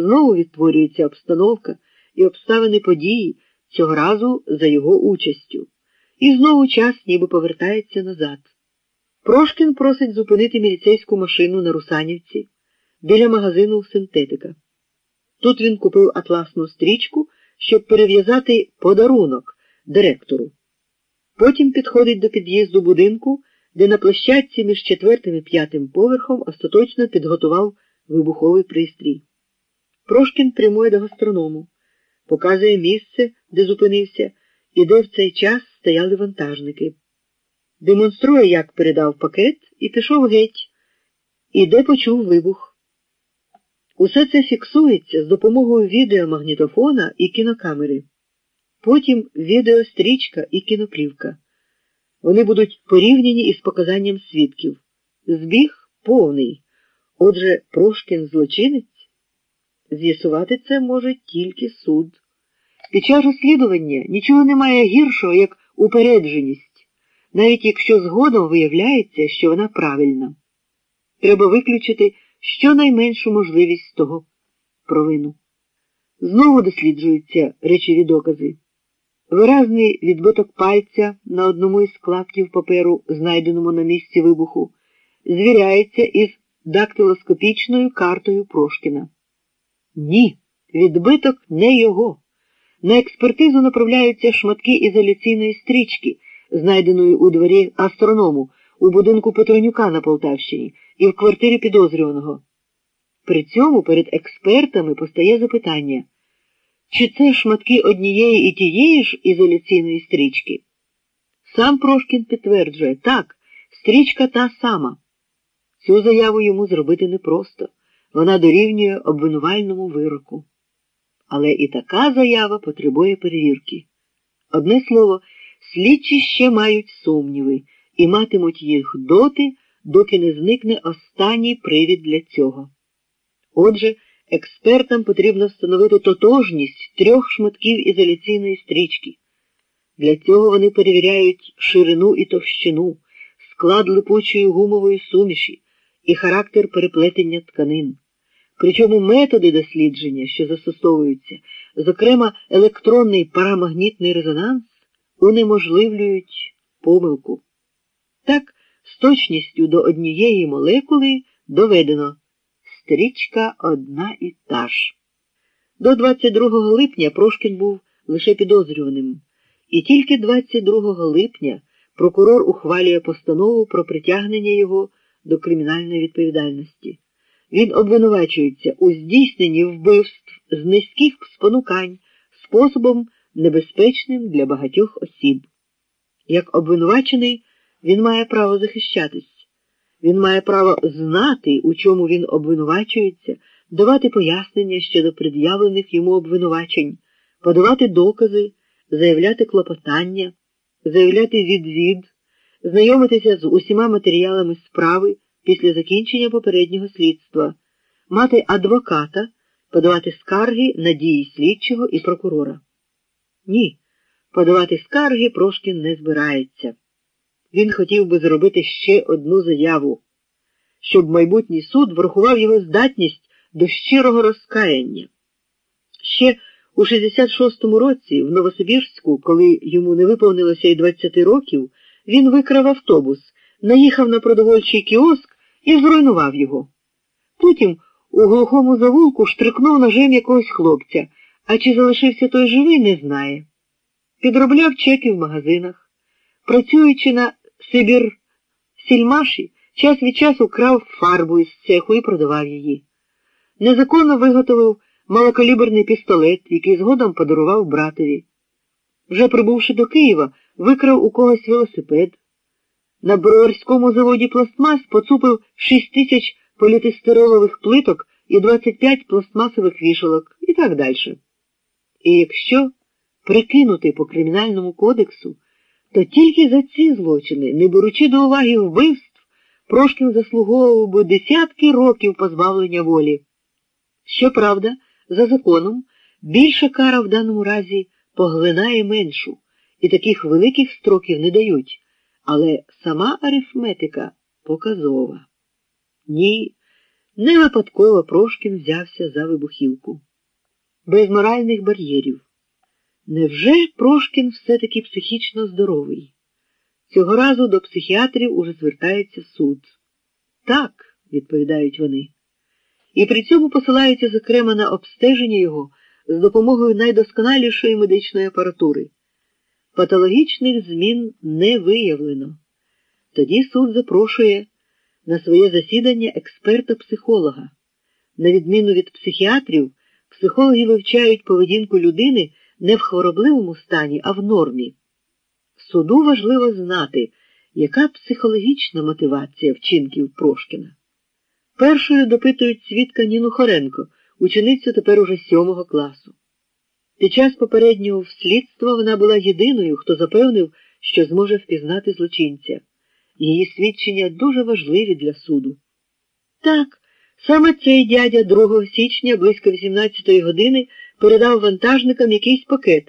знову відтворюється обстановка і обставини події, цього разу за його участю. І знову час ніби повертається назад. Прошкін просить зупинити міліцейську машину на Русанівці біля магазину синтетика. Тут він купив атласну стрічку, щоб перев'язати подарунок директору. Потім підходить до під'їзду будинку, де на площадці між четвертим і п'ятим поверхом остаточно підготував вибуховий пристрій. Прошкін прямує до гастроному, показує місце, де зупинився, і де в цей час стояли вантажники. Демонструє, як передав пакет, і пішов геть, і де почув вибух. Усе це фіксується з допомогою відеомагнітофона і кінокамери. Потім відеострічка і кіноплівка. Вони будуть порівняні із показанням свідків. Збіг повний. Отже, Прошкін злочинець. З'ясувати це може тільки суд. Під час розслідування нічого немає гіршого, як упередженість, навіть якщо згодом виявляється, що вона правильна. Треба виключити щонайменшу можливість того провину. Знову досліджуються речові докази. Виразний відбиток пальця на одному із клаптів паперу, знайденому на місці вибуху, звіряється із дактилоскопічною картою Прошкіна. Ні, відбиток не його. На експертизу направляються шматки ізоляційної стрічки, знайденої у дворі астроному, у будинку Петронюка на Полтавщині і в квартирі підозрюваного. При цьому перед експертами постає запитання. Чи це шматки однієї і тієї ж ізоляційної стрічки? Сам Прошкін підтверджує, так, стрічка та сама. Цю заяву йому зробити непросто. Вона дорівнює обвинувальному вироку. Але і така заява потребує перевірки. Одне слово, слідчі ще мають сумніви і матимуть їх доти, доки не зникне останній привід для цього. Отже, Експертам потрібно встановити тотожність трьох шматків ізоляційної стрічки. Для цього вони перевіряють ширину і товщину, склад липучої гумової суміші і характер переплетення тканин. Причому методи дослідження, що застосовуються, зокрема електронний парамагнітний резонанс, унеможливлюють помилку. Так, з точністю до однієї молекули доведено стрічка одна і та ж. До 22 липня Прошкін був лише підозрюваним, і тільки 22 липня прокурор ухвалює постанову про притягнення його до кримінальної відповідальності. Він обвинувачується у здійсненні вбивств з низьких спонукань способом небезпечним для багатьох осіб. Як обвинувачений, він має право захищатись. Він має право знати, у чому він обвинувачується, давати пояснення щодо пред'явлених йому обвинувачень, подавати докази, заявляти клопотання, заявляти відвід, знайомитися з усіма матеріалами справи після закінчення попереднього слідства, мати адвоката, подавати скарги на дії слідчого і прокурора. Ні, подавати скарги Прошкін не збирається. Він хотів би зробити ще одну заяву, щоб майбутній суд врахував його здатність до щирого розкаяння. Ще у 66-му році в Новосибірську, коли йому не виповнилося й 20 років, він викрав автобус, наїхав на продовольчий кіоск і зруйнував його. Потім у глухому завулку штрикнув ножем якогось хлопця, а чи залишився той живий, не знає. Підробляв чеки в магазинах, працюючи на Сибір Сільмаші час від часу крав фарбу із цеху і продавав її. Незаконно виготовив малокаліберний пістолет, який згодом подарував братові. Вже прибувши до Києва, викрав у когось велосипед. На броварському заводі пластмас поцупив 6 тисяч політистиролових плиток і 25 пластмасових вішалок і так далі. І якщо прикинути по кримінальному кодексу, то тільки за ці злочини, не беручи до уваги вбивств, Прошкін заслуговував би десятки років позбавлення волі. Щоправда, за законом, більша кара в даному разі поглинає меншу, і таких великих строків не дають, але сама арифметика показова. Ні, Не випадково Прошкін взявся за вибухівку. Без моральних бар'єрів. Невже Прошкін все-таки психічно здоровий? Цього разу до психіатрів уже звертається суд. Так, відповідають вони. І при цьому посилаються, зокрема, на обстеження його з допомогою найдосконалішої медичної апаратури. Патологічних змін не виявлено. Тоді суд запрошує на своє засідання експерта-психолога. На відміну від психіатрів, психологи вивчають поведінку людини не в хворобливому стані, а в нормі. Суду важливо знати, яка психологічна мотивація вчинків Прошкіна. Першою допитують свідка Ніну Хоренко, ученицю тепер уже сьомого класу. Під час попереднього слідства вона була єдиною, хто запевнив, що зможе впізнати злочинця. Її свідчення дуже важливі для суду. Так, саме цей дядя 2 січня близько 18 години передав вантажникам якийсь пакет.